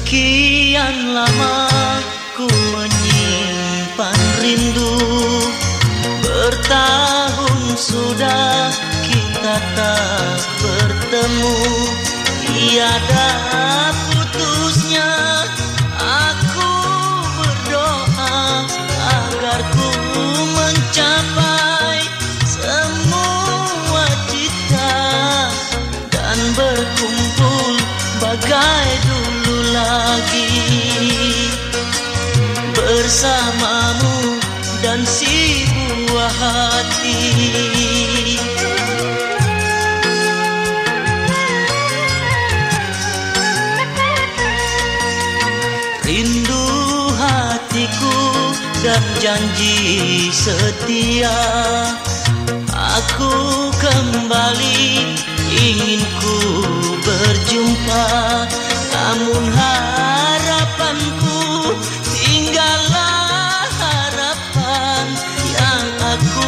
Sekian lama ku menyimpan rindu. Bertahun sudah kita tak bertemu. Tiada apa lagi. Bersamamu dan si buah hati. Rindu hatiku dan janji setia. Aku kembali ingin ku berjumpa Namun harapanku tinggallah harapan Yang aku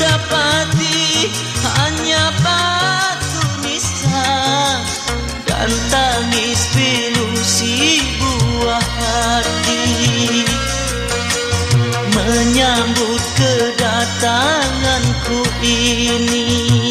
dapati. Hanya batu nisan Dan tangis pilu si buah hati. Menyambut kedatanganku ini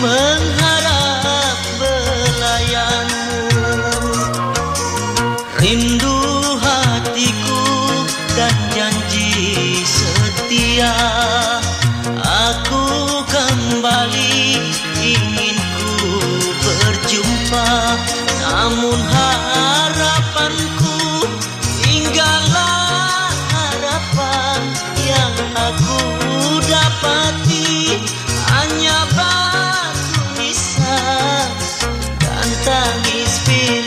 mengharap belayanmu. Rindu hatiku dan janji setia Dan tangis pilu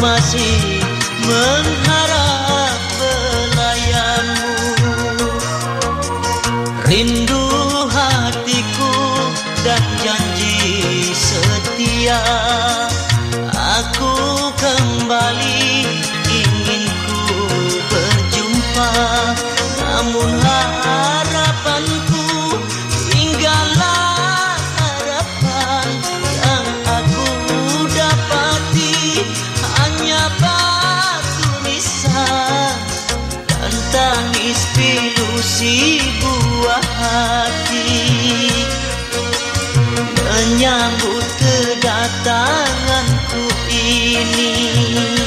masih mengharap belayanmu Rindu hatiku dan janji setia si buah hati. Menyambut kedatanganku ini